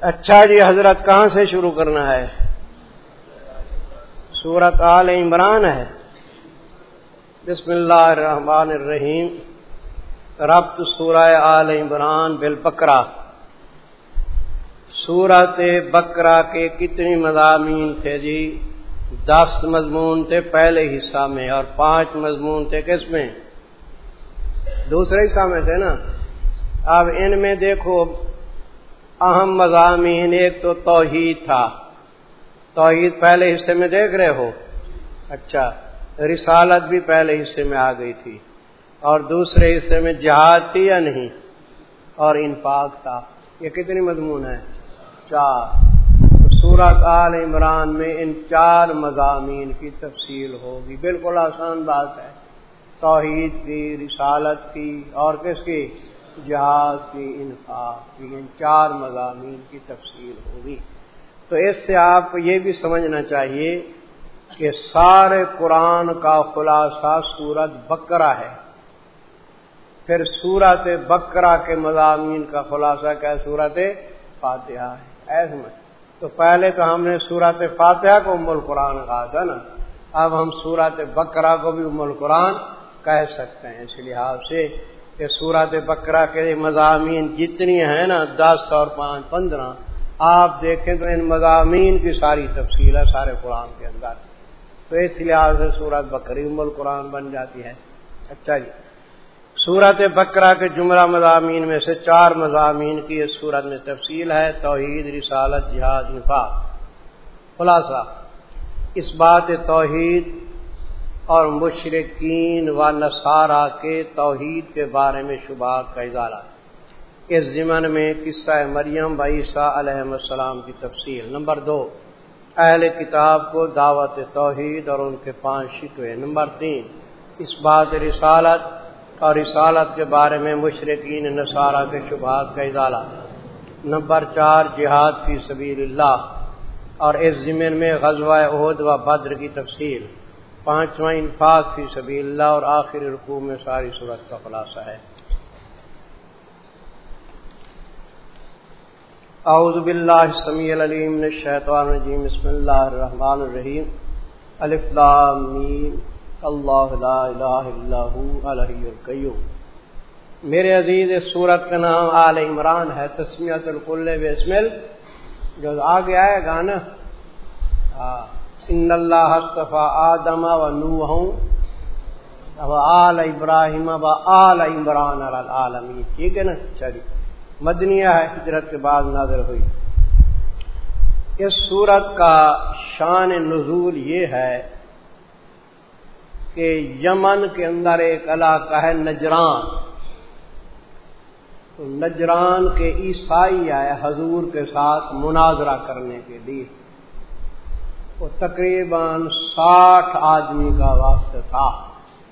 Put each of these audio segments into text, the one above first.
اچھا جی حضرت کہاں سے شروع کرنا ہے؟ سورت آل عمران ہے۔ بسم اللہ الرحمن الرحیم۔ ربط سورہ آل عمران بالبکرا سورت بکرا کے کتنی مضامین تھے جی؟ دس مضمون تھے پہلے حصہ میں اور پانچ مضمون تھے کس میں؟ دوسرے حصہ میں تھے نا؟ اب ان میں دیکھو اہم مضامین، ایک تو توحید تھا۔ توحید پہلے حصے میں دیکھ رہے ہو؟ اچھا رسالت بھی پہلے حصے میں آ گئی تھی۔ اور دوسرے حصے میں جہاد تھی یا نہیں؟ اور انفاق تھا۔ یہ کتنی مضمون ہے؟ چار۔ سورت آل عمران میں ان چار مضامین کی تفصیل ہوگی۔ بالکل آسان بات ہے۔ توحید کی رسالت کی اور کس کی؟ جہاز کی انفاق کی ان چار مضامین کی تفصیل ہوگی۔ تو اس سے آپ یہ بھی سمجھنا چاہیے کہ سارے قرآن کا خلاصہ سورت بکرا ہے۔ پھر سورت بکرا کے مضامین کا خلاصہ کیا سورت فاتحہ ہے۔ ایسے میں تو پہلے تو ہم نے سورت فاتحہ کو ام القرآن کہا تھا نا۔ اب ہم سورت بکرا کو بھی ام القرآن کہہ سکتے ہیں، اس لحاظ سے کہ سورت بکرا کے مضامین جتنی ہیں نا، دس اور پانچ، پندرہ، آپ دیکھیں تو ان مضامین کی ساری تفصیل ہے سارے قرآن کے اندر۔ تو اس لحاظ سے سورت بکری ام القرآن بن جاتی ہے۔ اچھا جی۔ سورت بکرا کے جملہ مضامین میں سے چار مضامین کی اس صورت میں تفصیل ہے۔ توحید، رسالت، جہاد نفاق خلاصہ، اس بات توحید اور مشرقین و نصارہ کے توحید کے بارے میں شبہ کا اظہارہ اس ضمن میں قصہ مریم و عیسیٰ علیہ السلام کی تفصیل۔ نمبر دو، اہل کتاب کو دعوت توحید اور ان کے پانچ شکوے۔ نمبر تین، اس بات رسالت اور رسالت کے بارے میں مشرقین نصارہ کے شبہات کا اضالہ نمبر چار، جہاد کی سبیل اللہ۔ اور اس ضمن میں غزوہ عہد و بدر کی تفصیل۔ پانچواں انفاق فی سبیل اللہ اور آخری رقو میں ساری صورت کا خلاصہ ہے۔ اعوذ باللہ السمیع العلیم من الشیطان الرجیم، بسم اللہ الرحمن الرحیم۔ الف لام میم۔ اللہ لا الہ الا هو، الحی القیوم۔ میرے عزیز، اس صورت کا نام آل عمران ہے تسمیت القل بسم جو آگے آئے گا نا۔ ہاں۔ ان اللہ صفا آدم و نوح و آل ابراہیم و آل عمران العالمی ٹھیک ہے نا چلی مدنیہ ہے ہجرت کے بعد نازل ہوئی۔ اس صورت کا شان نزول یہ ہے کہ یمن کے اندر ایک علاقہ ہے نجران۔ تو نجران کے عیسائی آئے حضور کے ساتھ مناظرہ کرنے کے لیے۔ وہ تقریباً ساٹھ آدمی کا وقت تھا۔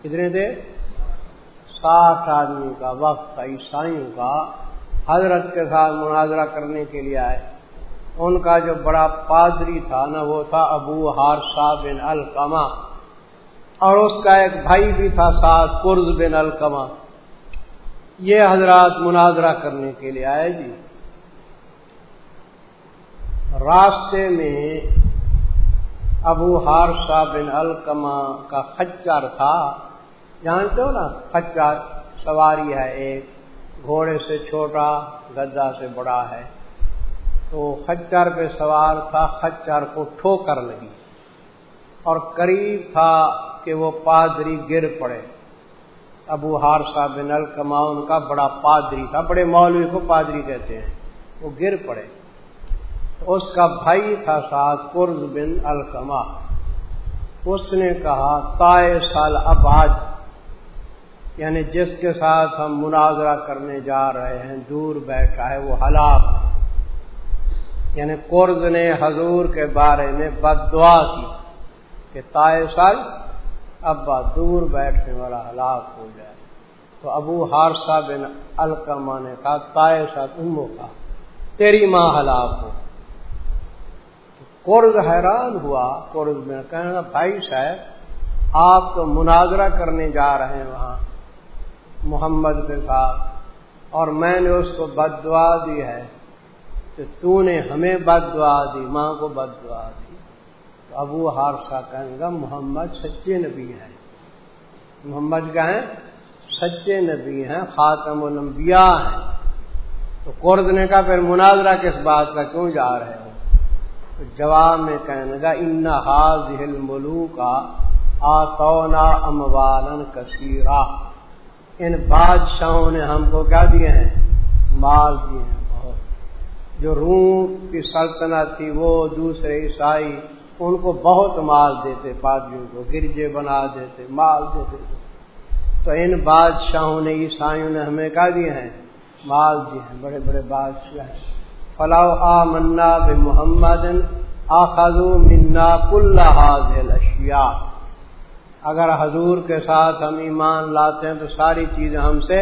کتنے تھے؟ ساٹھ آدمی کا وقت تھا۔ عیسائیوں کا حضرت کے ساتھ مناظرہ کرنے کے لیے آئے۔ ان کا جو بڑا پادری تھا نا، وہ تھا ابو ہارشا بن الکما اور اس کا ایک بھائی بھی تھا ساتھ قرض بن الکما یہ حضرات مناظرہ کرنے کے لیے آئے جی۔ راستے میں ابو ہارشا بن الکما کا خچر تھا۔ جانتے ہو نا، خچر سواری ہے ایک، گھوڑے سے چھوٹا گدا سے بڑا ہے۔ تو خچر پہ سوار تھا، خچر کو ٹھو کر لگی۔ اور قریب تھا کہ وہ پادری گر پڑے۔ ابو ہارشا بن الکما ان کا بڑا پادری تھا، بڑے مولوی کو پادری کہتے ہیں، وہ گر پڑے۔ اس کا بھائی تھا ساتھ قرض بن الکما اس نے کہا تائے سال اباد یعنی جس کے ساتھ ہم مناظرہ کرنے جا رہے ہیں، دور بیٹھا ہے، وہ ہلاک یعنی قرض نے حضور کے بارے میں بد دعا کی کہ تائے سال ابا دور بیٹھنے والا ہلاک ہو جائے۔ تو ابو ہارسا بن الکما نے کہا تائے سال امو کا، تیری ماں ہلاک ہو۔ قرض حیران ہوا، قرض میں کہنا بھائی صاحب، آپ تو مناظرہ کرنے جا رہے ہیں وہاں، محمد کے ساتھ، اور میں نے اس کو بد دعا دی ہے کہ تو نے ہمیں بد دعا دی، ماں کو بد دعا دی۔ تو ابو حادثہ کہیں گا محمد سچے نبی ہیں۔ محمد کا ہیں؟ سچے نبی ہیں، خاتم الانبیاء ہیں۔ تو قرض نے کہا، پھر مناظرہ کس بات کا کیوں جا رہے ہو؟ جواب میں کہنے گا ان حاضل ملو کا آتونا اموالن کثیرہ ان بادشاہوں نے ہم کو کیا دیے ہیں؟ مال دیے ہیں، بہت۔ جو روم کی سلطنت تھی، وہ دوسرے عیسائی، ان کو بہت مال دیتے، پادریوں کو گرجے بنا دیتے، مال دیتے۔ تو ان بادشاہوں نے، عیسائیوں نے ہمیں کہا دیے ہیں؟ مال دیے ہیں، بڑے بڑے بادشاہ ہیں فلاح آ منا بے محمد آخذ منا کل حاضل اگر حضور کے ساتھ ہم ایمان لاتے ہیں تو ساری چیزیں ہم سے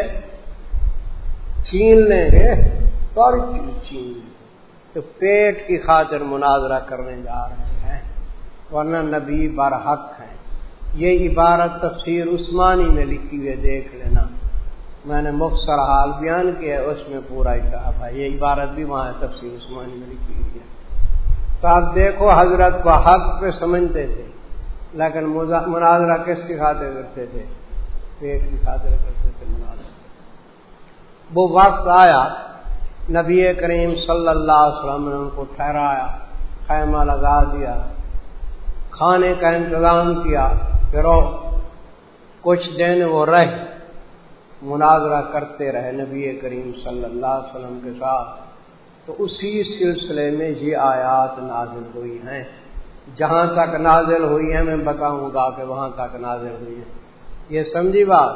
چھین لیں گے، ساری چیز چھین لیں گے۔ تو پیٹ کی خاطر مناظرہ کرنے جا رہے ہیں، ورنہ نبی برحق ہیں۔ یہ عبارت تفسیر عثمانی میں لکھی ہوئے دیکھ لینا۔ میں نے مختصر حال بیان کیا ہے، اس میں پورا ہی کہا تھا یہ عبارت بھی وہاں تفسیر عثمانی میں لکھی ہوئی ہے۔ تو آپ دیکھو، حضرت کو حق پہ سمجھتے تھے، لیکن مناظرہ کس کی خاطر کرتے تھے؟ پیٹ کی خاطر کرتے تھے، مناظرہ۔ وہ وقت آیا، نبی کریم صلی اللہ علیہ وسلم نے ان کو ٹھہرایا خیمہ لگا دیا، کھانے کا انتظام کیا، پھر کچھ دن وہ رہ مناظرہ کرتے رہے نبی کریم صلی اللہ علیہ وسلم کے ساتھ۔ تو اسی سلسلے میں یہ آیات نازل ہوئی ہیں۔ جہاں تک نازل ہوئی ہے میں بتاؤں گا کہ وہاں تک نازل ہوئی ہے یہ سمجھی بات؟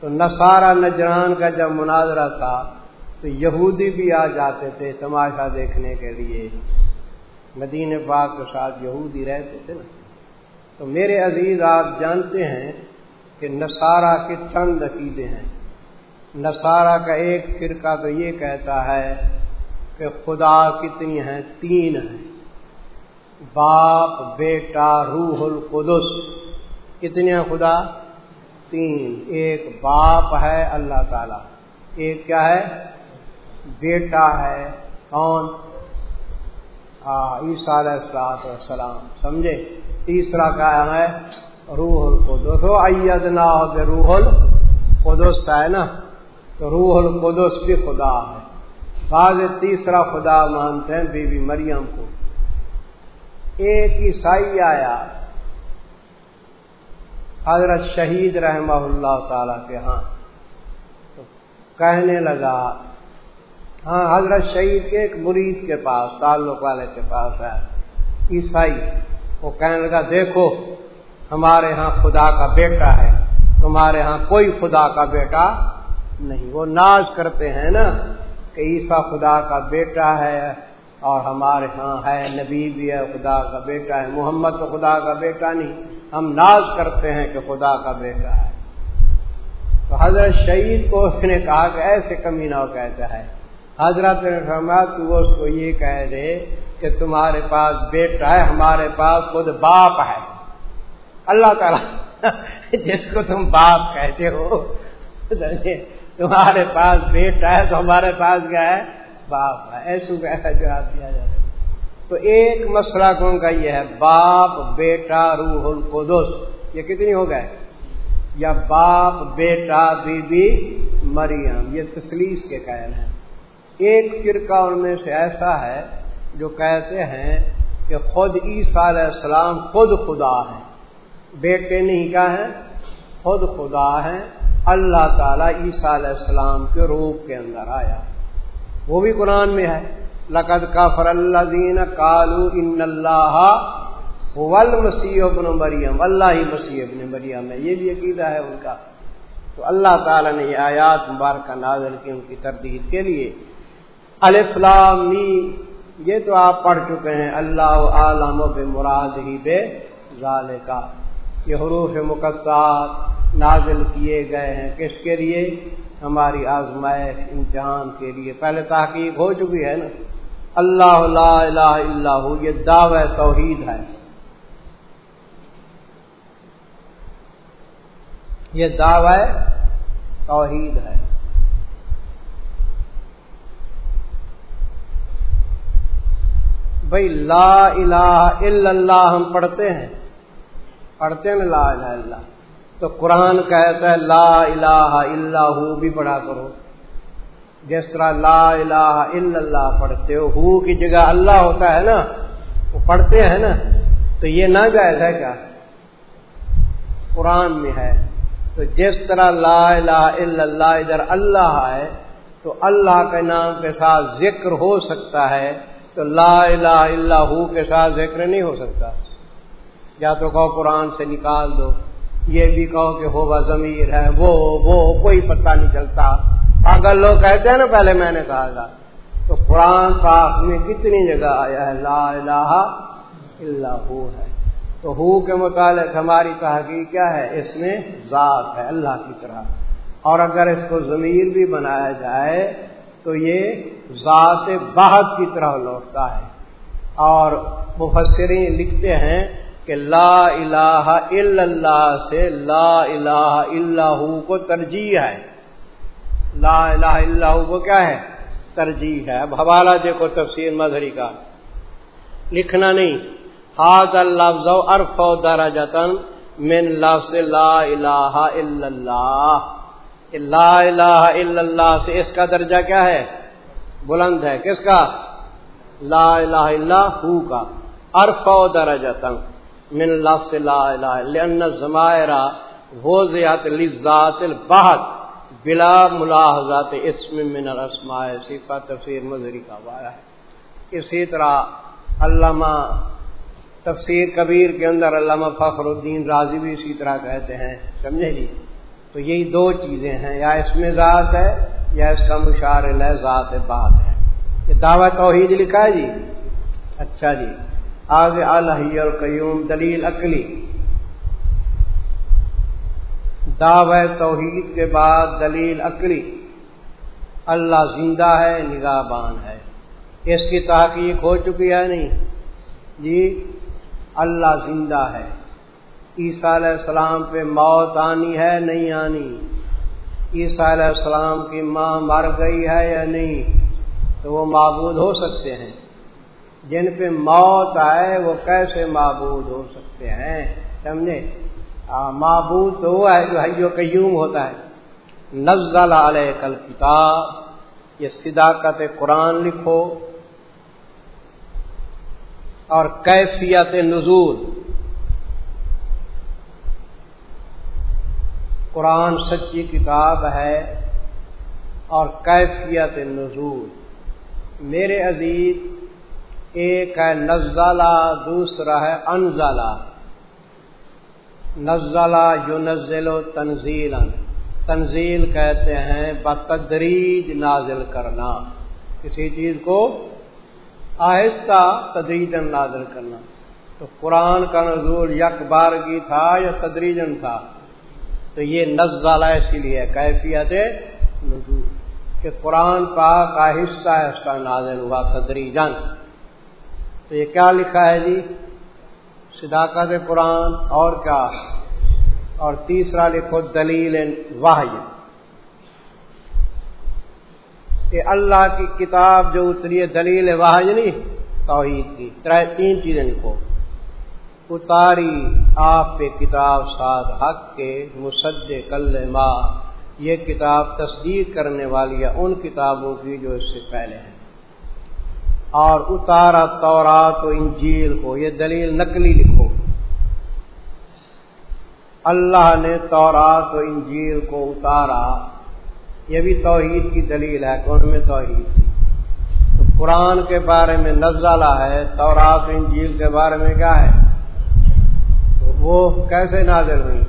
تو نصارہ نجران کا جب مناظرہ تھا، تو یہودی بھی آ جاتے تھے تماشا دیکھنے کے لیے۔ مدین پاک کے ساتھ یہودی رہتے تھے نا۔ تو میرے عزیز، آپ جانتے ہیں کہ نصارہ کے چند عقیدے ہیں۔ نصارہ کا ایک فرقہ تو یہ کہتا ہے کہ خدا کتنی ہیں، تین ہیں۔ باپ، بیٹا، روح القدس۔ کتنے خدا؟ تین۔ ایک باپ ہے اللہ تعالی۔ ایک کیا ہے؟ بیٹا ہے۔ کون؟ ہاں، عیسیٰ علیہ السلاط والسلام۔ سمجھے؟ تیسرا کیا ہے؟ روح القدس. ہو ایدنا ہو روح القدس ہے نا؟ تو روح القدس بھی خدا ہے. بعض تیسرا خدا مانتے ہیں بی بی مریم کو. ایک عیسائی آیا، حضرت شہید رحمہ اللہ تعالی کے ہاں. تو کہنے لگا ہاں حضرت شہید کے ایک مرید کے پاس، تعلق والے کے پاس ہے، عیسائی. وہ کہنے لگا، دیکھو ہمارے ہاں خدا کا بیٹا ہے۔ تمہارے ہاں کوئی خدا کا بیٹا نہیں۔ وہ ناز کرتے ہیں نا کہ عیسا خدا کا بیٹا ہے اور ہمارے ہاں ہے نبی بھی ہے، خدا کا بیٹا ہے۔ محمد تو خدا کا بیٹا نہیں۔ ہم ناز کرتے ہیں کہ خدا کا بیٹا ہے۔ تو حضرت شہید کو اس نے کہا کہ ایسے کمی نہ کہتا ہے۔ حضرت نے فرمایا تو اس کو یہ کہہ دے کہ تمہارے پاس بیٹا ہے، ہمارے پاس خود باپ ہے۔ اللہ تعالیٰ، جس کو تم باپ کہتے ہو تمہارے پاس بیٹا ہے، تو ہمارے پاس کیا ہے؟ باپ ہے۔ ایسو کا جواب دیا جائے تو ایک مسئلہ کون کا یہ ہے؟ باپ، بیٹا، روح القدس۔ یہ کتنی ہو گئے؟ یا باپ، بیٹا بی بی مریم۔ یہ تسلیس کے قائل ہیں۔ ایک فرقہ ان میں سے ایسا ہے جو کہتے ہیں کہ خود عیسیٰ علیہ السلام خود خدا ہے بیٹے نہیں کا ہے، خود خدا ہے۔ اللہ تعالیٰ عیسیٰ علیہ السلام کے روپ کے اندر آیا۔ وہ بھی قرآن میں ہے۔ لقد کا فر اللہ دین کالو ان اللہ ول مسیح ابن مریم۔ اللہ ہی مسیح ابن مریم ہے۔ یہ بھی عقیدہ ہے ان کا۔ تو اللہ تعالیٰ نے یہ آیات مبارکہ نازل کی ان کی تردید کے لیے۔ الفلام یہ تو آپ پڑھ چکے ہیں۔ اللہ عالم بے مراد ہی بے ظال کا یہ حروف مقدس نازل کیے گئے ہیں۔ کس کے لیے؟ ہماری آزمائش امتحان کے لیے۔ پہلے تحقیق ہو چکی ہے نا۔ اللہ لا الہ الا ہو، یہ دعوی توحید ہے۔ یہ دعوی توحید ہے۔ بھائی لا الہ الا اللہ ہم پڑھتے ہیں۔ پڑھتے ہیں، لا الہ اللہ۔ تو قرآن کہتا ہے، لا الہ الا ہو بھی پڑھا کرو۔ جس طرح لا الہ الا اللہ پڑھتے ہو ہو کی جگہ اللہ ہوتا ہے نا، وہ پڑھتے ہیں نا۔ تو یہ نہ جائز ہے کیا؟ قرآن میں ہے۔ تو جس طرح لا الہ الا اللہ ادھر اللہ ہے، تو اللہ کے نام کے ساتھ ذکر ہو سکتا ہے، تو لا الہ الا ہو کے ساتھ ذکر نہیں ہو سکتا۔ یا تو کہو قرآن سے نکال دو، یہ بھی کہو کہ ہو ضمیر ہے، وہ وہ، کوئی پتہ نہیں چلتا۔ اگر لوگ کہتے ہیں نا، پہلے میں نے کہا تھا، تو قرآن پاک میں کتنی جگہ آیا ہے، لا الہ الا ہو ہے۔ تو ہو کے متعلق ہماری تحقیق کیا ہے؟ اس میں ذات ہے، اللہ کی طرح۔ اور اگر اس کو ضمیر بھی بنایا جائے، تو یہ ذات بہت کی طرح لوٹتا ہے۔ اور مفسرین لکھتے ہیں کہ لا الہ الا اللہ سے لا الہ الا ہو کو ترجیح ہے۔ لا الہ الا ہو کو کیا ہے؟ ترجیح ہے۔ اب حوالہ دیکھو تفسیر مظہری کا۔ لکھنا نہیں۔ ہاتھ اللفظ ارف و درجتن من لفظ لا الہ الا اللہ۔ لا الہ الا اللہ سے اس کا درجہ کیا ہے؟ بلند ہے۔ کس کا؟ لا الہ الا ہو کا۔ ارف و درجتن من لفظ لا الہ لأن الزمائرہ وضعت لذات البحث بلا ملاحظات اسم من الاسماء صفت تفسیر مظہری کا وایا ہے۔ اسی طرح علامہ تفسیر کبیر کے اندر علامہ فخر الدین راضی بھی اسی طرح کہتے ہیں، سمجھے جی؟ تو یہی دو چیزیں ہیں، یا اس میں ذات ہے یا اس کا مشار ذات بات ہے۔ یہ دعوی توحید لکھا ہے جی؟ اچھا جی۔ آگے الحی القیوم دلیل عقلی۔ دعوی توحید کے بعد دلیل عقلی۔ اللہ زندہ ہے نگاہ بان ہے۔ اس کی تحقیق ہو چکی ہے نہیں؟ جی اللہ زندہ ہے۔ عیسیٰ علیہ السلام پہ موت آنی ہے نہیں آنی؟ عیسیٰ علیہ السلام کی ماں مر گئی ہے یا نہیں؟ تو وہ معبود ہو سکتے ہیں۔ جن پہ موت آئے وہ کیسے معبود ہو سکتے ہیں؟ سمجھے؟ معبود تو وہ ہے جو حیو قیوم ہوتا ہے۔ نزل علیہ کل کتاب یہ صداقت قرآن لکھو۔ اور کیفیت نزول۔ قرآن سچی کتاب ہے اور کیفیت نزول۔ میرے عزیز ایک ہے نزلہ، دوسرا ہے انزلہ۔ نزلہ جو نزل و تنزیل تنزیل کہتے ہیں بتدریج نازل کرنا۔ کسی چیز کو آہستہ تدریجن نازل کرنا۔ تو قرآن کا نزول یک بار کی تھا یا تدریجن تھا؟ تو یہ نزالہ اسی لیے کیفیت نزول۔ کہ قرآن پاک آہستہ آہستہ نازل ہوا تدریجن تو یہ کیا لکھا ہے جی؟ صداقت قرآن اور کیا؟ اور تیسرا لکھو، دلیل واحد کہ اللہ کی کتاب جو اتری ہے، دلیل واحد نہیں، توحید کی۔ تین چیزیں لکھو۔ اتاری آپ پہ کتاب ساتھ حق کے مصد کل ماں یہ کتاب تصدیق کرنے والی ہے ان کتابوں کی جو اس سے پہلے ہیں۔ اور اتارا تورات و انجیل کو، یہ دلیل نقلی لکھو۔ اللہ نے تورات و انجیل کو اتارا، یہ بھی توحید کی دلیل ہے، کون میں توحید؟ تو قرآن کے بارے میں نزلہ ہے، تورات انجیل کے بارے میں کیا ہے؟ تو وہ کیسے نازل ہوئی؟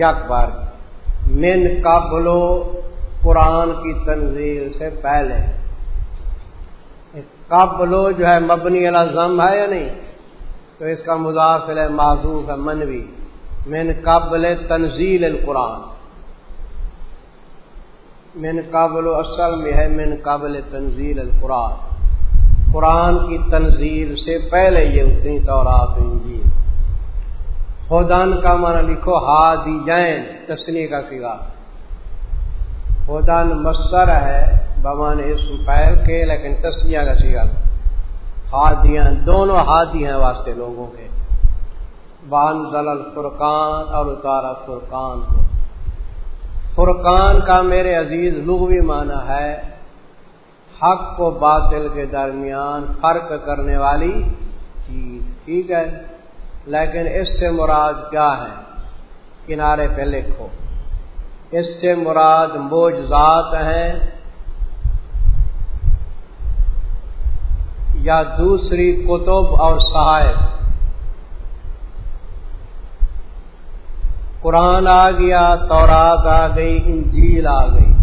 یک بار من قبلو قرآن کی تنظیر سے پہلے۔ قبلو جو ہے مبنی الزم ہے یا نہیں؟ تو اس کا مضافل ہے معذوف ہے منوی. من قبل تنزیل القرآن. من قابل اصل میں ہے من قابل تنزیل القرآن. قرآن کی تنزیل سے پہلے یہ اتنی طورات انجیل. خودان کا معنی لکھو ہادی جین تسنی کا سگا خودان مستر ہے بمان اس پہل کے، لیکن تسنیا کا سگا ہادیاں دونوں ہادی ہیں واسطے لوگوں کے۔ بان ضلع فرقان اور اتارا فرقان کو۔ فرقان کا میرے عزیز لغوی معنی ہے، حق و باطل کے درمیان فرق کرنے والی چیز۔ ٹھیک ہے؟ لیکن اس سے مراد کیا ہے؟ کنارے پہ لکھو۔ اس سے مراد موجزات ہیں یا دوسری کتب اور صحائف قرآن آ گیا، تورات آ گئی، انجیل آ گئی۔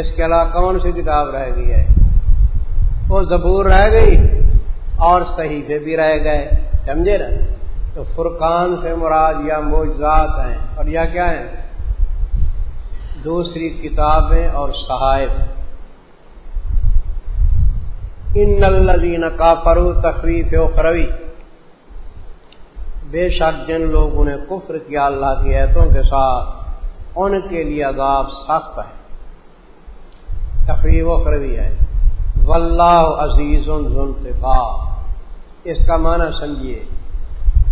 اس کے علاوہ کون سی کتاب رہ گئی ہے؟ وہ زبور رہ گئی اور صحیح سے بھی رہ گئے۔ سمجھے نا؟ تو فرقان سے مراد یا موجزات ہیں۔ اور یا کیا ہیں؟ دوسری کتابیں اور صحائف ان الذین کافروا تخریف اخروی۔ بے شک جن لوگوں نے کفر کیا اللہ کی ایتوں کے ساتھ، ان کے لیے عذاب سخت ہے۔ تقریب اخروی ہے۔ واللہ عزیز ذنتقا اس کا معنی سمجھیے،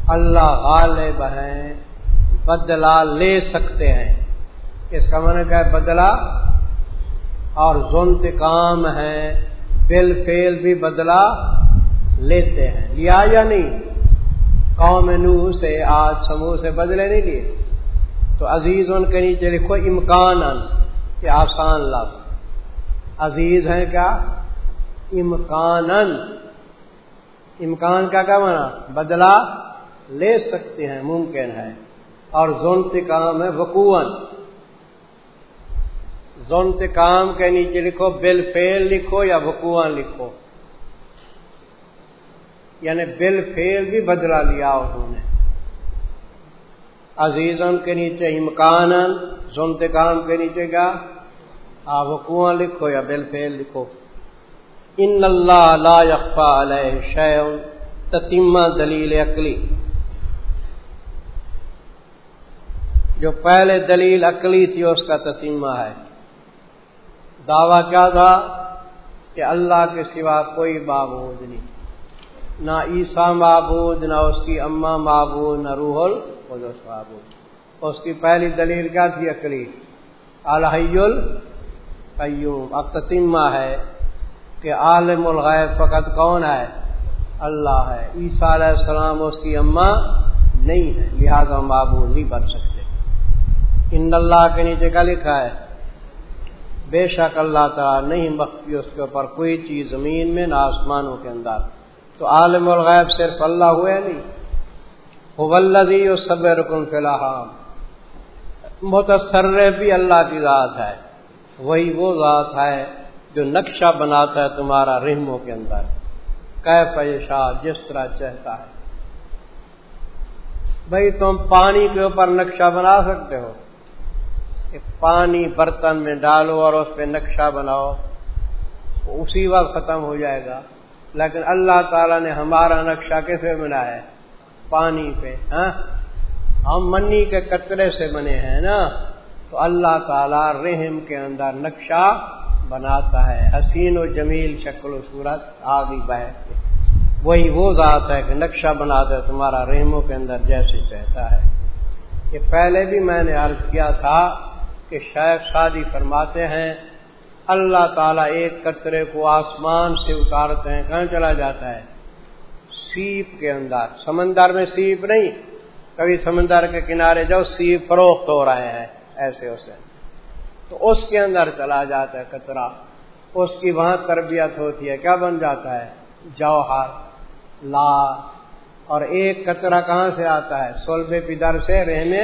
اللہ غالب ہیں، بدلہ لے سکتے ہیں۔ اس کا معنی کیا ہے؟ بدلہ اور ذنتقام ہے بل فیل بھی بدلا لیتے ہیں۔ لیا یا نہیں؟ قوم نو سے، آج سموہ سے بدلے نہیں لیے۔ تو عزیز ان کے نیچے لکھو امکان یہ آسان لفظ۔ عزیز ہیں کیا؟ امکان امکان کا کیا مانا؟ بدلا لے سکتے ہیں، ممکن ہے۔ اور زونت کام ہے وقوع کام کے نیچے لکھو، بل فیل لکھو یا وقوع لکھو۔ یعنی بل فیل بھی بدلا لیا انہوں نے۔ عزیزن کے نیچے امکان کام کے نیچے کیا آپ وقوع لکھو یا بل فیل لکھو۔ ان اللہ لا یقفا علیہ شیون تتیمہ دلیل عقلی۔ جو پہلے دلیل عقلی تھی، اس کا تتیمہ ہے۔ دعویٰ کیا تھا کہ اللہ کے سوا کوئی معبود نہیں۔ نہ عیسیٰ معبود، نہ اس کی اماں معبود، نہ روح القدس معبود۔ اس کی پہلی دلیل کیا تھی اکلی؟ الحی القیوم۔ اب تتیمہ ہے کہ عالم الغیب فقط کون ہے؟ اللہ ہے۔ عیسیٰ علیہ السلام اس کی اماں نہیں ہے، لہذا معبود نہیں بن سکتے۔ ان اللہ کے نیچے کا لکھا ہے؟ بے شک اللہ تعالیٰ نہیں مخفی اس کے اوپر کوئی چیز زمین میں نہ آسمانوں کے اندر۔ تو عالم الغیب صرف اللہ ہوئے نہیں۔ ولدی اور سب رکن فی الحال متصر بھی اللہ کی ذات ہے۔ وہی وہ ذات ہے جو نقشہ بناتا ہے تمہارا رحموں کے اندر۔ کہ پیشہ جس طرح چاہتا ہے۔ بھائی تم پانی کے اوپر نقشہ بنا سکتے ہو۔ پانی برتن میں ڈالو اور اس پہ نقشہ بناؤ اسی وقت ختم ہو جائے گا۔ لیکن اللہ تعالیٰ نے ہمارا نقشہ کیسے بنایا؟ ہے پانی پہ ہاں؟ ہم منی کے کترے سے بنے ہیں نا۔ تو اللہ تعالیٰ رحم کے اندر نقشہ بناتا ہے۔ حسین و جمیل شکل و صورت آگی بہ وہی وہ ذات ہے کہ نقشہ بناتا ہے، تمہارا رحموں کے اندر جیسے کہتا ہے۔ یہ پہلے بھی میں نے عرض کیا تھا کہ شیخ شادی فرماتے ہیں، اللہ تعالیٰ ایک قطرے کو آسمان سے اتارتے ہیں، کہاں چلا جاتا ہے؟ سیپ کے اندر۔ سمندر میں سیپ نہیں، کبھی سمندر کے کنارے جاؤ، سیپ فروخت ہو رہے ہیں، ایسے اسے تو اس کے اندر چلا جاتا ہے کترا اس کی وہاں تربیت ہوتی ہے، کیا بن جاتا ہے؟ جوہر لا اور ایک کترا کہاں سے آتا ہے؟ سولبے پدر سے رہنے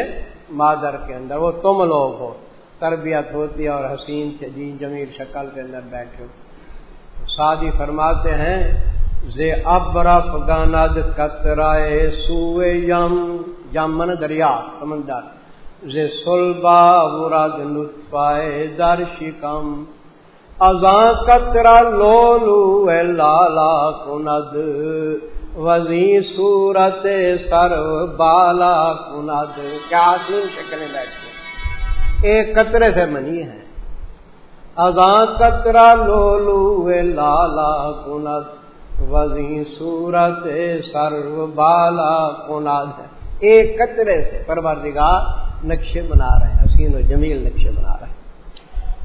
مادر کے اندر، وہ تم لوگ ہو۔ تربیت ہوتی ہے اور حسین جی جمیل شکل کے اندر بیٹھے شادی فرماتے ہیں، زے ابرف گاند کترائے سوئے یم یم من دریا، سمندر۔ زے سلبا مراد لطفائے در شکم ازاں کترا لولو اے لالا کند۔ وزی صورت سر بالا کند۔ کیا شکلیں بیٹھے ایک قطرے سے منی ہے۔ ازاں قطرہ لولو لالا کنت وزی صورت سرو بالا کوناد ہے۔ ایک کچرے سے پروردگار نقشے بنا رہے ہیں، حسین و جمیل نقشے بنا رہے ہیں۔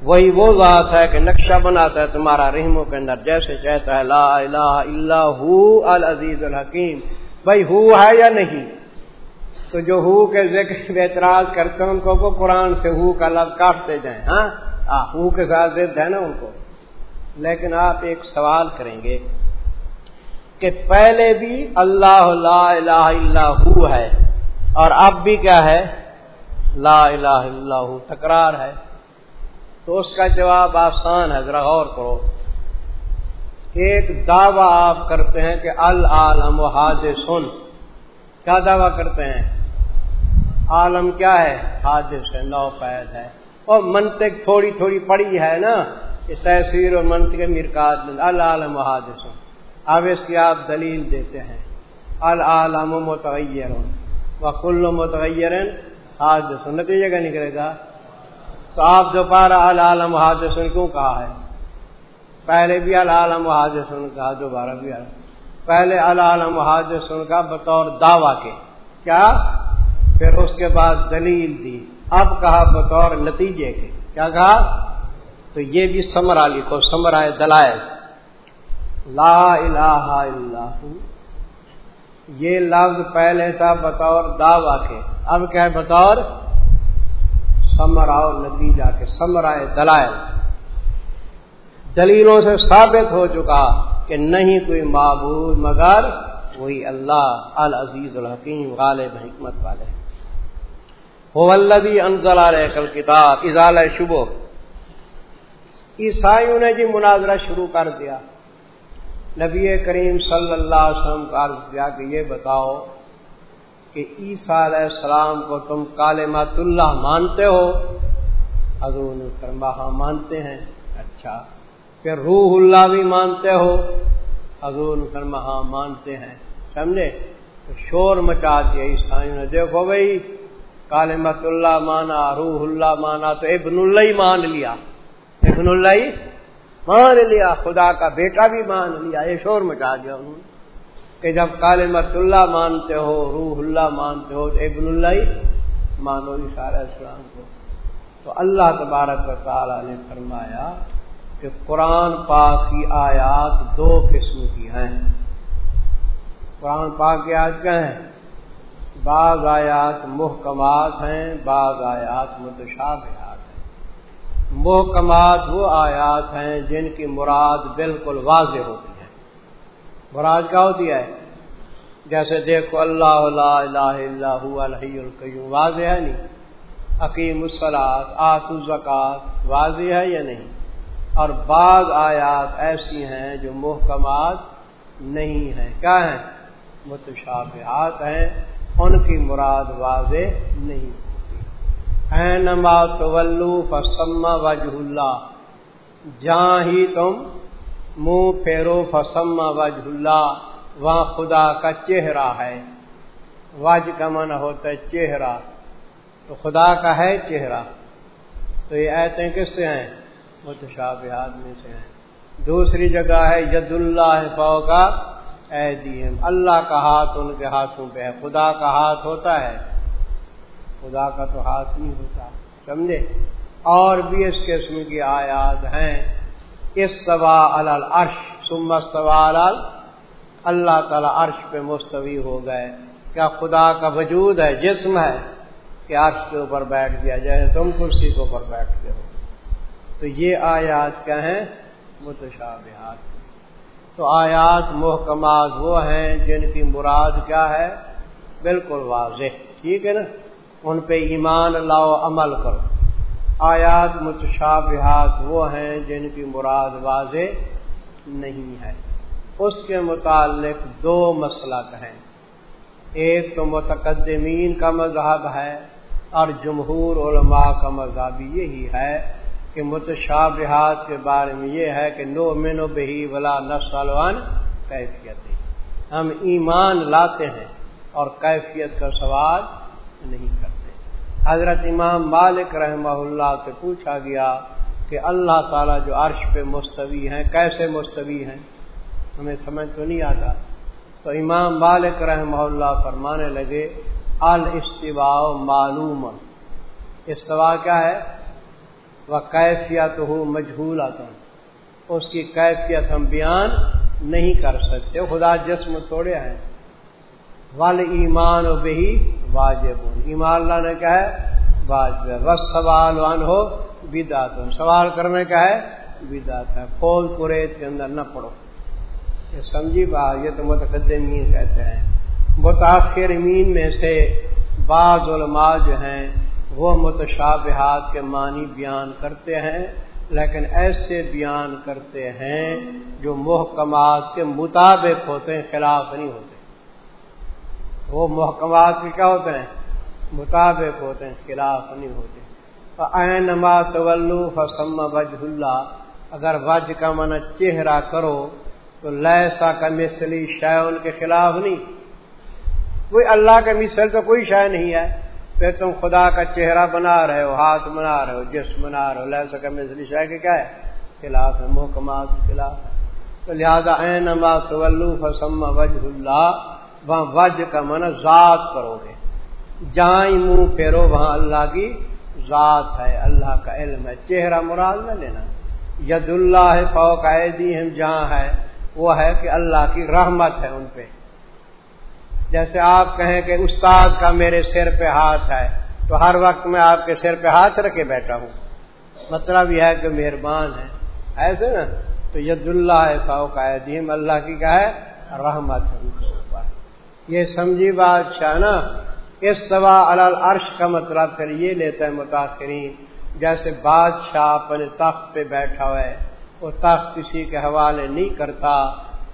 وہی وہ ذات ہے کہ نقشہ بناتا ہے تمہارا رحموں کے اندر، جیسے چاہتا ہے، لا الہ الا ہو العزیز الحکیم۔ بھائی ہو ہے یا نہیں؟ تو جو ہو کے ذکر اعتراض کرتے ہیں، ان کو قرآن سے ہو کا لفظ کاٹتے جائیں ہاں؟ ہو کے ساتھ ضد ہے نا ان کو۔ لیکن آپ ایک سوال کریں گے کہ پہلے بھی اللہ لا الہ الا ہو ہے اور اب بھی کیا ہے؟ لا الہ الا ہو، تکرار ہے۔ تو اس کا جواب آسان ہے، ذرا غور کرو۔ ایک دعویٰ آپ کرتے ہیں کہ العالم و حاض سن کیا دعویٰ کرتے ہیں؟ عالم کیا ہے؟ حادث ہے، نو پید ہے۔ اور منطق تھوڑی تھوڑی پڑی ہے نا تحصیر اور منطق مرکات العالم و حاض سن اب اس کی آپ دلیل دیتے ہیں۔ العالم و متغیر۔ و کل متغیر حادث نتیجے کا نکلے گا؟ تو آپ دوبارہ العالم حاضر سن کیوں کہا ہے؟ پہلے بھی العالم حاضر سن کہا دوبارہ بھی۔ پہلے العالم حاضر کا بطور دعوی کے۔ کیا؟ پھر اس کے بعد دلیل دی۔ اب کہا بطور نتیجے کے۔ کیا کہا؟ تو یہ بھی سمرا لکھو سمرائے دلائل۔ لا الہ الا یہ لفظ پہلے تھا بطور دعوی کے۔ اب کیا ہے بطور؟ سمرا اور نتیجہ کے سمرائے دلائل۔ دلیلوں سے ثابت ہو چکا کہ نہیں کوئی معبود مگر وہی اللہ، العزیز الحکیم، غالب حکمت والے۔ ہو انزل علیہ کل کتاب اضال شبو عیسائیوں نے جی مناظرہ شروع کر دیا. نبی کریم صلی اللہ علیہ وسلم کا عرض کیا کہ یہ بتاؤ کہ عیسیٰ علیہ السلام کو تم کالمات اللہ مانتے ہو؟ حضور نے فرما ہاں مانتے ہیں۔ اچھا پھر روح اللہ بھی مانتے ہو؟ حضور نے فرما ہاں مانتے ہیں۔ سمجھے؟ تو شور مچا دیا عیسائیوں نے۔ دیکھو بھائی کالمت اللہ مانا، روح اللہ مانا، تو ابن اللہ ہی مان لیا۔ ابن اللہ ہی مان لیا، خدا کا بیٹا بھی مان لیا۔ یہ شور مچا دیا انہوں نے کہ جب کالمت اللہ مانتے ہو، روح اللہ مانتے ہو، تو ابن اللہ ہی مانو جی سارا اسلام کو۔ تو اللہ تبارک و تعالی نے فرمایا کہ قرآن پاک کی آیات دو قسم کی ہیں۔ قرآن پاک کی آیات کیا ہیں؟ بعض آیات محکمات ہیں، بعض آیات متشابہات ہیں۔ محکمات وہ آیات ہیں جن کی مراد بالکل واضح ہوتی ہے۔ مراد کیا ہوتی ہے؟ جیسے دیکھو، اللہ لا الہ الا هو، الحی القیوم، واضح ہے نہیں؟ عقیم الصلاۃ آت الزکات، واضح ہے یا نہیں؟ اور بعض آیات ایسی ہیں جو محکمات نہیں ہیں۔ کیا ہیں؟ متشابہات ہیں۔ ان کی مراد واضح نہیں ہوتی۔ اے نما فسما وجہ اللہ۔ جہاں ہی تم منہ پھیرو فسما وج اللہ۔ وہاں خدا کا چہرہ ہے۔ وج کا من ہوتا ہے چہرہ۔ تو خدا کا ہے چہرہ۔ تو یہ ایتے کس سے ہیں؟ متشاب آدمی سے ہیں۔ دوسری جگہ ہے ید اللہ فو کا اللہ کا ہاتھ ان کے ہاتھوں پہ ہے۔ خدا کا ہاتھ ہوتا ہے، خدا کا تو ہاتھ نہیں ہوتا، سمجھے؟ اور بھی اس قسم کی آیات ہیں۔ استوا العرش، ثم استوا اللہ تعالی عرش پہ مستوی ہو گئے۔ کیا خدا کا وجود ہے، جسم ہے؟ کہ عرش کے اوپر بیٹھ گیا، جیسے تم کرسی کے اوپر بیٹھتے ہو۔ تو یہ آیات کیا ہیں؟ متشابہات۔ تو آیات محکمات وہ ہیں جن کی مراد کیا ہے؟ بالکل واضح، ٹھیک ہے نا؟ ان پہ ایمان لاؤ، عمل کرو۔ آیات متشابہات وہ ہیں جن کی مراد واضح نہیں ہے۔ اس کے متعلق دو مسئلہ ہیں ایک تو متقدمین کا مذہب ہے اور جمہور علماء کا مذہب یہی ہے۔ کہ متشابہات کے بارے میں یہ ہے کہ نو مین و بہی ولا نسلوان کیفیت ہم ایمان لاتے ہیں اور کیفیت کا سوال نہیں کرتے۔ حضرت امام مالک رحمہ اللہ سے پوچھا گیا کہ اللہ تعالیٰ جو عرش پہ مستوی ہیں، کیسے مستوی ہیں؟ ہمیں سمجھ تو نہیں آتا۔ تو امام مالک رحمہ اللہ فرمانے لگے الاستواء معلوم استوا کیا ہے؟ وہ کیفیت ہو مجھول آتا اس کی کیفیت ہم بیان نہیں کر سکتے۔ خدا جسم توڑے ہیں۔ ول ایمان و بہی واجب ایمان اللہ نے کیا ہے، واجب بس سوال وان ہو بدا سوال کرنے کا ہے بدات ہے۔ پول قریت کے اندر نہ پڑو۔ یہ سمجھی بات، یہ تو متقدمین کہتے ہیں۔ متاثر امین میں سے بعض علماء جو ہیں وہ متشابہات کے معنی بیان کرتے ہیں، لیکن ایسے بیان کرتے ہیں جو محکمات کے مطابق ہوتے ہیں، خلاف نہیں ہوتے۔ وہ محکمات کے کیا ہوتے ہیں؟ مطابق ہوتے ہیں، خلاف نہیں ہوتے۔ نما طلو فسم وج اللہ اگر وج کا من چہرہ کرو، تو لہسا کا مثلی شے ان کے خلاف نہیں۔ کوئی اللہ کا مثل تو کوئی شے نہیں ہے۔ پھر تم خدا کا چہرہ بنا رہے ہو، ہاتھ بنا رہے ہو، جسم بنا رہے ہو۔ لہسا کا مثلی شے کے کیا ہے؟ خلاف ہے محکمات خلاف ہے۔ تو لہٰذا نما طلو فسم وج اللہ، وہاں وج کا من ذات کرو گے۔ جہاں منہ پھیرو، وہاں اللہ کی ذات ہے، اللہ کا علم ہے۔ چہرہ مراد نہ لینا۔ ید اللہ ہے فوق ہم جہاں ہے، وہ ہے کہ اللہ کی رحمت ہے ان پہ۔ جیسے آپ کہیں کہ استاد کا میرے سر پہ ہاتھ ہے، تو ہر وقت میں آپ کے سر پہ ہاتھ رکھے بیٹھا ہوں۔ مطلب یہ ہے کہ مہربان ہے ایسے نا؟ تو ید اللہ ہے فوق اللہ کی کیا ہے؟ رحمت یہ سمجھی بات نا استوا العرش کا مطلب پھر یہ لیتا ہے متاثرین، جیسے بادشاہ اپنے تخت پہ بیٹھا ہوا ہے وہ تخت کسی کے حوالے نہیں کرتا،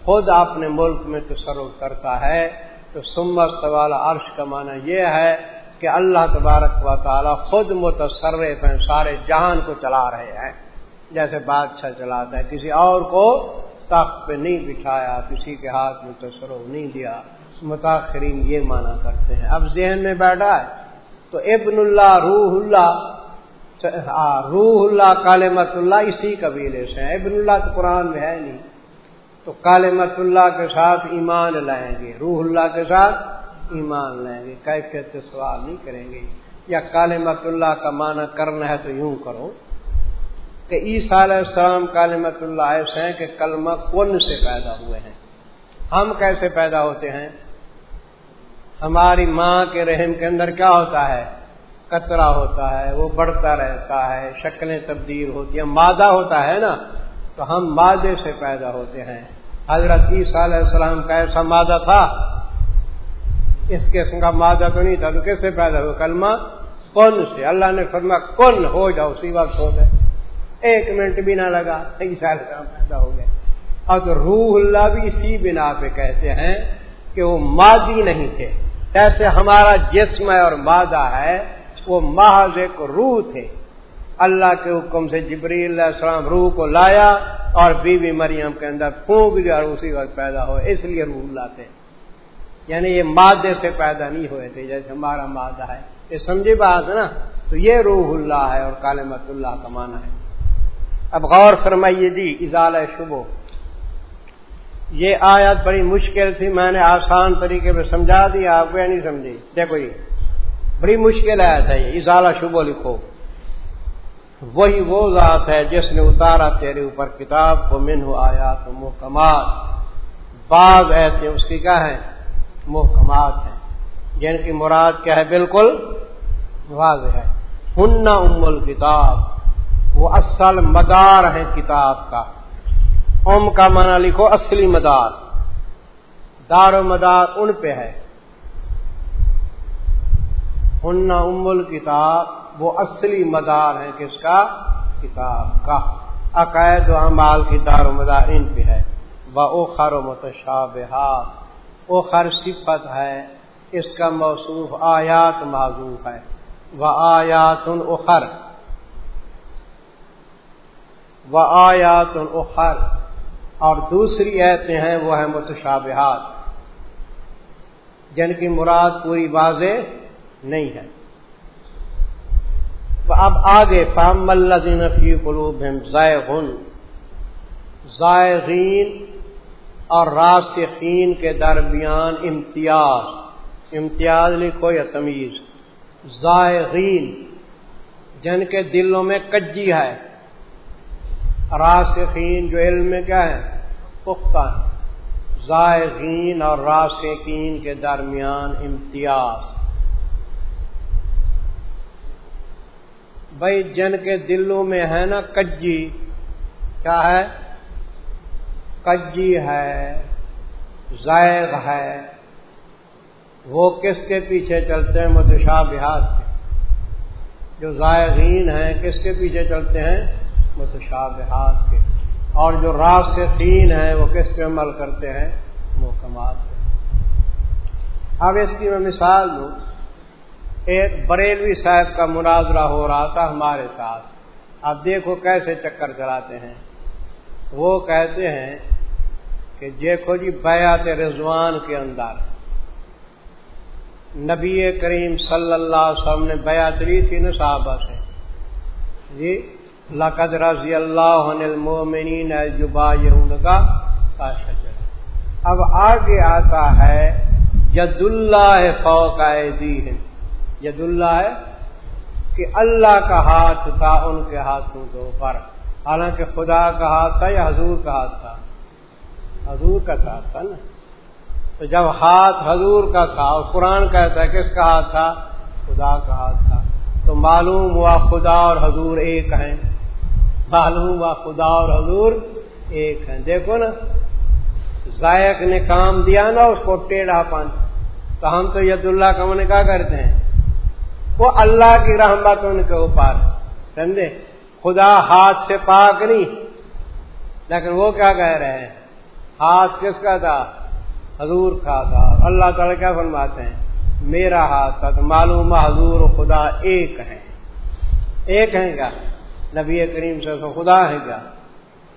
خود اپنے ملک میں تصرف کرتا ہے۔ تو سمت سوال عرش کا معنی یہ ہے کہ اللہ تبارک و تعالی خود متصرف ہیں سارے جہان کو چلا رہے ہیں۔ جیسے بادشاہ چلاتا ہے، کسی اور کو تخت پہ نہیں بٹھایا، کسی کے ہاتھ میں تصرف نہیں دیا۔ متاثرین یہ مانا کرتے ہیں۔ اب ذہن میں بیٹھا ہے۔ تو ابن اللہ، روح اللہ روح اللہ کالمت اللہ اسی قبیلے سے ہیں۔ ابن اللہ تو قرآن میں ہے نہیں۔ تو کالمت اللہ کے ساتھ ایمان لائیں گے، روح اللہ کے ساتھ ایمان لائیں گے۔ کیفیت سوال نہیں کریں گے۔ یا کالمت اللہ کا معنی کرنا ہے تو یوں کرو کہ عیسیٰ علیہ السلام کالمت اللہ ایسے ہیں کہ کلمہ کن سے پیدا ہوئے ہیں۔ ہم کیسے پیدا ہوتے ہیں؟ ہماری ماں کے رحم کے اندر کیا ہوتا ہے؟ کترا ہوتا ہے، وہ بڑھتا رہتا ہے، شکلیں تبدیل ہوتی ہیں، مادہ ہوتا ہے نا۔ تو ہم مادے سے پیدا ہوتے ہیں۔ حضرت عیسیٰ علیہ السلام کا ایسا مادہ تھا۔ اس قسم کا مادہ تو نہیں تھا، تو کس سے پیدا ہوا؟ کلمہ کون سے؟ اللہ نے فرما کون ہو جاؤ، اسی وقت ہو گئے۔ ایک منٹ بھی نہ لگا، عیسیٰ علیہ السلام پیدا ہو گئے۔ اور تو روح اللہ بھی اسی بنا پہ کہتے ہیں کہ وہ مادی نہیں تھے۔ ایسے ہمارا جسم ہے اور مادہ ہے، وہ محض ایک روح تھے۔ اللہ کے حکم سے جبری اللہ السلام روح کو لایا اور بیوی بی مریم کے اندر پھونک دیا اور اسی وقت پیدا ہو اس لیے روح لاتے یعنی یہ مادے سے پیدا نہیں ہوئے تھے، جیسے ہمارا مادہ ہے۔ یہ سمجھے بات نا؟ تو یہ روح اللہ ہے اور کالمت اللہ کا معنی ہے۔ اب غور فرمائیے جی اضال شبو یہ آیت بڑی مشکل تھی، میں نے آسان طریقے پہ سمجھا دیا آپ کو نہیں سمجھی۔ دیکھو یہ بڑی مشکل آیت ہے یہ۔ اضالہ شبو لکھو۔ وہی وہ ذات ہے جس نے اتارا تیرے اوپر کتاب کو من ہو آیا تو محکمات۔ بعض ایسے اس کی کیا ہے محکمات ہیں۔ جن کی مراد کیا ہے؟ بالکل واضح ہے۔ ہن ام الکتاب۔ وہ اصل مدار ہے کتاب کا۔ اوم کا معنی لکھو اصلی مدار۔ دار و مدار ان پہ ہے۔ ان ام الکتاب۔ وہ اصلی مدار ہے کس کا کتاب کا عقائد و امال کی دار و مدار ان پہ ہے۔ وہ اوخر و متشاب او خر صفت ہے۔ اس کا موصوف آیات معذوف ہے۔ وہ آیات اخر۔ وہ آیات اخر۔ اور دوسری ایتیں ہیں، وہ ہیں متشابہات۔ جن کی مراد پوری واضح نہیں ہے۔ اب آگے فام اللہ فی قلوب ذائع ذائقین اور راسخین کے درمیان امتیاز امتیاز لکھو یا تمیز، زائغین، جن کے دلوں میں کجی ہے، راسخین جو علم میں کیا ہے، پختہ ہے، زائغین اور راسخین کے درمیان امتیاز۔ بھائی جن کے دلوں میں ہے نا کجی، کیا ہے؟ کجی ہے، زائغ ہے۔ وہ کس کے پیچھے چلتے ہیں؟ متشاہ بحاد کے۔ جو زائغین ہیں، کس کے پیچھے چلتے ہیں؟ متشاہ بحاد کے۔ اور جو راسخین ہیں، وہ کس پہ عمل کرتے ہیں؟ محکمات پہ۔ اب اس کی میں مثال دوں۔ ایک بریلوی صاحب کا مناظرہ ہو رہا تھا ہمارے ساتھ۔ اب دیکھو کیسے چکر چلاتے ہیں۔ وہ کہتے ہیں کہ دیکھو جی بیات رضوان کے اندر۔ نبی کریم صلی اللہ علیہ وسلم نے بیعت لی تھی نا صحابہ سے۔ جی لقد رضی اللہ المومنین جبا کا اب آگے آتا ہے ید اللہ فوق ید اللہ ہے کہ اللہ کا ہاتھ تھا، ان کے ہاتھوں کے اوپر۔ حالانکہ خدا کا ہاتھ تھا یا حضور کا ہاتھ تھا؟ حضور کا ہاتھ تھا نا؟ تو جب ہاتھ حضور کا تھا، اور قرآن کہتا ہے کس کا ہاتھ تھا، خدا کا ہاتھ تھا۔ تو معلوم ہوا خدا اور حضور ایک ہیں۔ معلوم ہوا خدا اور حضور ایک ہیں۔ دیکھو نا، ذائق نے کام دیا نا، اس کو ٹیڑھا پن۔ تو ہم تو ید اللہ کا من کیا کرتے ہیں۔ وہ اللہ کی رحمت ان کے اوپر سمجھے؟ خدا ہاتھ سے پاک نہیں۔ لیکن وہ کیا کہہ رہے ہیں؟ ہاتھ کس کا تھا؟ حضور کا تھا۔ اللہ تعالیٰ کیا فرماتے ہیں؟ میرا ہاتھ تھا۔ تو معلوم حضور و خدا ایک ہے ایک ہیں کیا؟ نبی کریم سے تو خدا ہے کیا؟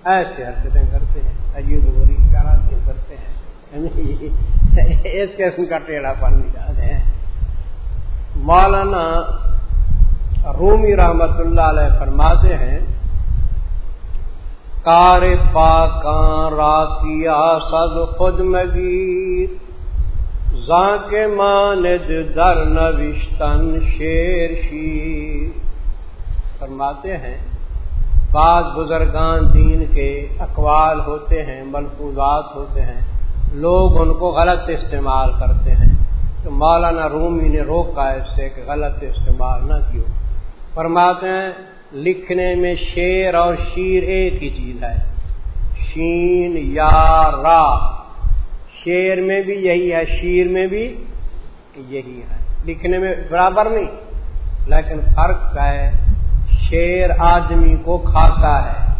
ایسے حرکتیں کرتے ہیں۔ عجیب غریب کرتے ہیں۔ اس قسم کا ٹیڑھا پن نکالتے ہیں مولانا رومی رحمت اللہ علیہ فرماتے ہیں، کار پاکاں راکیا سد خود مگیر زاں کے ماند در نوشتن شیر شیر۔ فرماتے ہیں، بعض بزرگان دین کے اقوال ہوتے ہیں، ملفوظات ہوتے ہیں، لوگ ان کو غلط استعمال کرتے ہیں۔ تو مولانا رومی نے روکا اس سے کہ غلط استعمال نہ کیوں۔ فرماتے ہیں، لکھنے میں شیر اور شیر ایک ہی چیز ہے۔ شین یا را۔ شیر میں بھی یہی ہے، شیر میں بھی یہی ہے۔ لکھنے میں برابر نہیں، لیکن فرق ہے شیر آدمی کو کھاتا ہے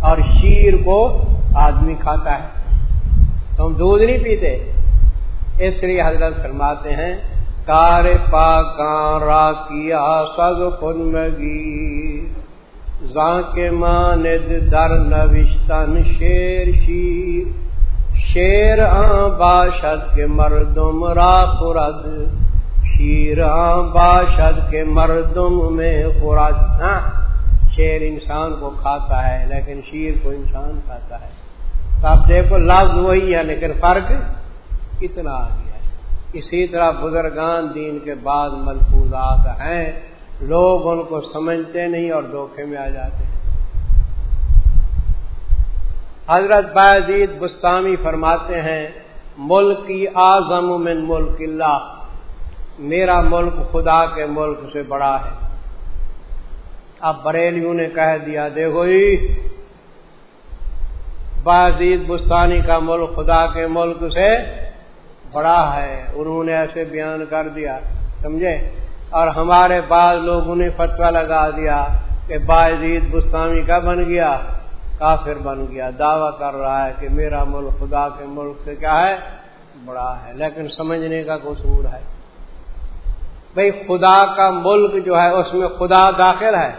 اور شیر کو آدمی کھاتا ہے۔ تو ہم دودھ نہیں پیتے؟ اس لیے حضرت فرماتے ہیں، کار پاکاں را کیا سز کنگی زاں کے ماند در نوشتن شیر شیر شیر آ باشد کے مردم را خورد۔ شیر آ باشد کے مردم میں خورد۔ ہاں، شیر انسان کو کھاتا ہے، لیکن شیر کو انسان کھاتا ہے۔ تو اب دیکھو، لفظ وہی ہے، لیکن فرق کتنا آ گیا اسی طرح بزرگان دین کے بعد ملفوظات ہیں۔ لوگ ان کو سمجھتے نہیں اور دھوکے میں آ جاتے ہیں۔ حضرت باعزید بستانی فرماتے ہیں ملک کی اعظم من ملک اللہ۔ میرا ملک خدا کے ملک سے بڑا ہے۔ اب بریلیوں نے کہہ دیا، دیکھو جی، بازید بستانی کا ملک خدا کے ملک سے بڑا ہے، انہوں نے ایسے بیان کر دیا، سمجھے؟ اور ہمارے بعض لوگوں نے فتوا لگا دیا کہ باعزید بستانی کا بن گیا، کافر بن گیا، دعویٰ کر رہا ہے کہ میرا ملک خدا کے ملک سے کیا ہے؟ بڑا ہے، لیکن سمجھنے کا قصور ہے۔ بھئی خدا کا ملک جو ہے، اس میں خدا داخل ہے۔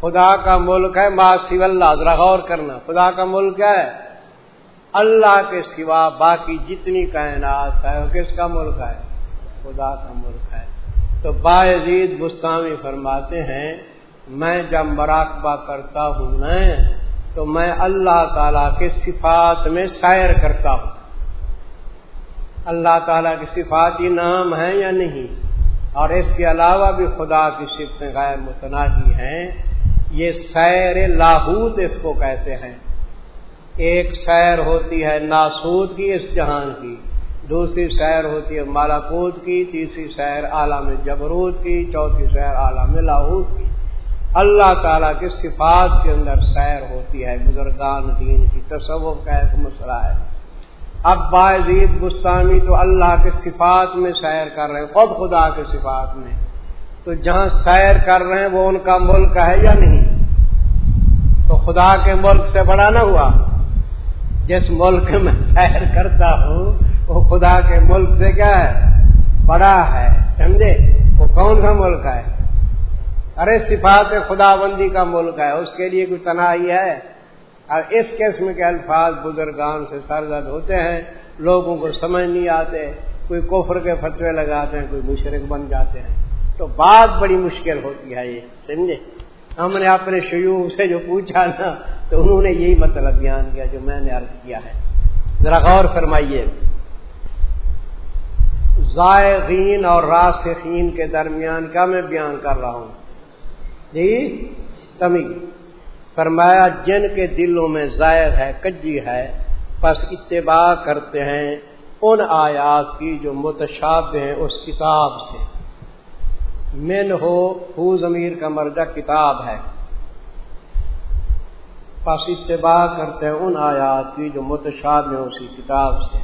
خدا کا ملک ہے ماسی اللہ، ذرا غور کرنا، خدا کا ملک کیا ہے؟ اللہ کے سوا باقی جتنی کائنات ہے، وہ کس کا ملک ہے؟ خدا کا ملک ہے۔ تو باعزید گستاوی فرماتے ہیں، میں جب مراقبہ کرتا ہوں نا، تو میں اللہ تعالی کے صفات میں سیر کرتا ہوں۔ اللہ تعالیٰ کی صفاتی نام ہیں یا نہیں؟ اور اس کے علاوہ بھی خدا کی صفتیں غیر متنازی ہیں۔ یہ سیر لاہوت اس کو کہتے ہیں۔ ایک سیر ہوتی ہے ناسود کی، اس جہان کی۔ دوسری سیر ہوتی ہے مالاکوت کی، تیسری سیر عالم جبروت کی، چوتھی سیر عالم لاہوت کی۔ اللہ تعالیٰ کے صفات کے اندر سیر ہوتی ہے، بزرگان دین کی تصور کا ایک مسئلہ ہے۔ اب باعزید بستانی تو اللہ کے صفات میں سیر کر رہے ہیں، خود خدا کے صفات میں۔ تو جہاں سیر کر رہے ہیں، وہ ان کا ملک ہے یا نہیں؟ تو خدا کے ملک سے بڑا نہ ہوا۔ جس ملک میں سیر کرتا ہوں، وہ خدا کے ملک سے کیا ہے؟ بڑا ہے، سمجھے؟ وہ کون سا ملک ہے؟ ارے، صفات خدا بندی کا ملک ہے، اس کے لیے کوئی تنہائی ہے؟ اور اس قسم کے الفاظ بزرگان سے سرزد ہوتے ہیں، لوگوں کو سمجھ نہیں آتے، کوئی کفر کے فتوے لگاتے ہیں، کوئی مشرق بن جاتے ہیں۔ تو بات بڑی مشکل ہوتی ہے یہ، سمجھے؟ ہم نے اپنے شیوع سے جو پوچھا نا، تو انہوں نے یہی مطلب بیان کیا جو میں نے عرض کیا ہے۔ ذرا غور فرمائیے۔ زائغین اور راسخین کے درمیان کیا میں بیان کر رہا ہوں۔ جی تمی فرمایا، جن کے دلوں میں ظاہر ہے، کجی ہے، پس اتباع کرتے ہیں ان آیات کی جو متشاب ہیں اس کتاب سے۔ من ہو ہو ضمیر کا مرجع کتاب ہے۔ پس اتباع کرتے ہیں ان آیات کی جو متشاب ہیں اسی کتاب سے۔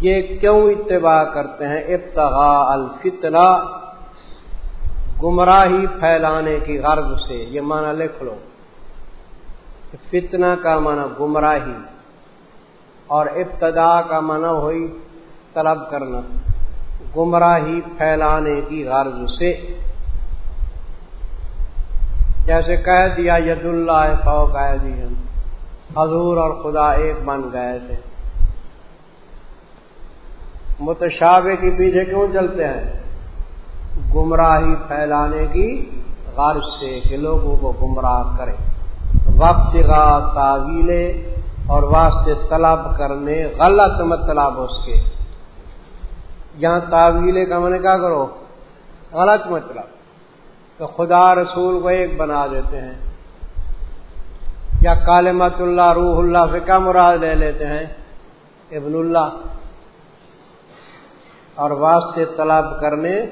یہ کیوں اتباع کرتے ہیں؟ ابتغاء الفتنہ، گمراہی پھیلانے کی غرض سے۔ یہ معنی لکھ لو۔ فتنہ کا معنی گمراہی اور ابتدا کا معنی ہوئی طلب کرنا۔ گمراہی پھیلانے کی غرض سے۔ جیسے کہہ دیا ید اللہ فو کہہ دیا حضور اور خدا ایک بن گئے تھے۔ متشابے کے پیچھے کیوں چلتے ہیں؟ گمراہی پھیلانے کی غرض سے کہ لوگوں کو گمراہ کرے۔ وقت تعویلے اور واسطے طلب کرنے، غلط مطلب اس کے۔ یہاں تعویلے کا من کیا کرو؟ غلط مطلب۔ تو خدا رسول کو ایک بنا دیتے ہیں۔ یا کالمت اللہ، روح اللہ سے کیا مراد لے لیتے ہیں؟ ابن اللہ۔ اور واسطے طلب کرنے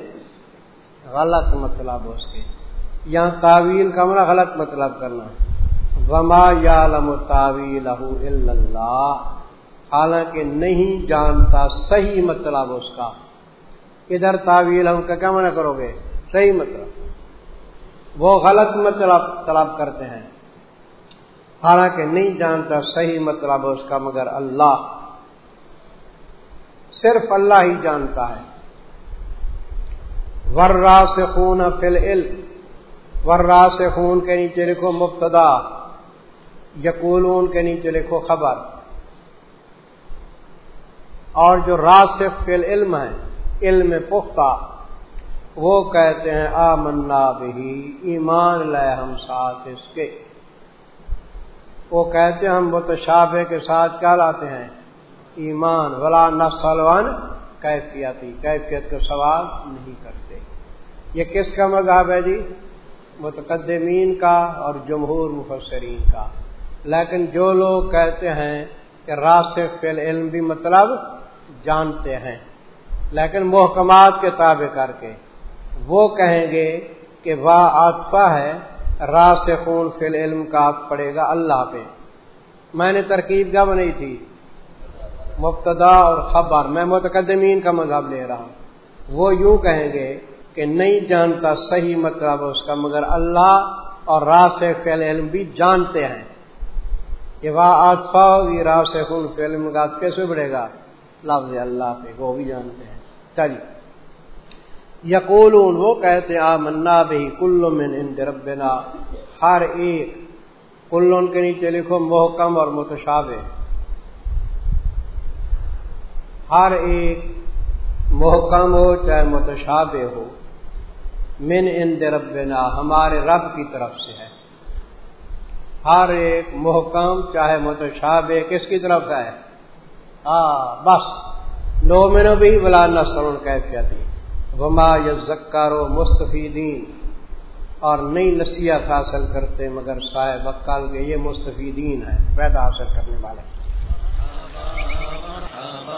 غلط مطلب اس کے۔ یہاں تعویل کا مرا غلط مطلب کرنا۔ وما یا لم تعویل اللہ حالانکہ نہیں جانتا، صحیح مطلب اس کا۔ ادھر تعویل ہم کا کیا منع کرو گے؟ صحیح مطلب۔ وہ غلط مطلب طلب کرتے ہیں۔ حالانکہ نہیں جانتا، صحیح مطلب اس کا، مگر اللہ۔ صرف اللہ ہی جانتا ہے۔ ورا سے خون فل علم ورا سے خون کے نیچے لکھو مبتدا۔ یقولون کے نیچے لکھو خبر۔ اور جو راسخ فل علم ہے علم پختہ، وہ کہتے ہیں آ منا بھی ایمان لائے ہم ساتھ اس کے۔ وہ کہتے ہیں، ہم متشابہ کے ساتھ کیا لاتے ہیں؟ ایمان۔ ولا نسلوان کیفیتی۔ کیفیت کا سوال نہیں کرتے۔ یہ کس کا مذہب ہے جی؟ متقدمین کا اور جمہور مفسرین کا۔ لیکن جو لوگ کہتے ہیں کہ راسف فی علم بھی مطلب جانتے ہیں۔ لیکن محکمات کے تابع کر کے وہ کہیں گے کہ واہ آتفا ہے راس خون فی علم کا پڑے گا اللہ پہ۔ میں نے ترکیب کیا بنی تھی؟ مبتدا اور خبر۔ میں متقدمین کا مذہب لے رہا ہوں۔ وہ یوں کہیں گے کہ نہیں جانتا، صحیح مطلب اس کا، مگر اللہ اور راس فیل علم بھی جانتے ہیں۔ کہ وہ آسفا ہوگی راس خون فیلم کا کیسے بڑھے گا؟ لفظ اللہ پہ، وہ بھی جانتے ہیں۔ چلیے۔ یقول وہ کہتے آ منا بھی کلو من ان ربنا۔ ہر ایک کلون کے نیچے لکھو، محکم اور متشابہ۔ ہر ایک محکم ہو، چاہے متشابہ ہو۔ من ان ربنا، ہمارے رب کی طرف سے ہے۔ ہر ایک محکم، چاہے متشاب کس کی طرف ہے؟ ہاں بس۔ نو مینو بھی بلا نسل کیفیتی وما یزکارو مستفیدین۔ اور نئی نصیحت حاصل کرتے مگر صاحب اکال کے یہ مستفیدین ہے پیدا حاصل کرنے والے۔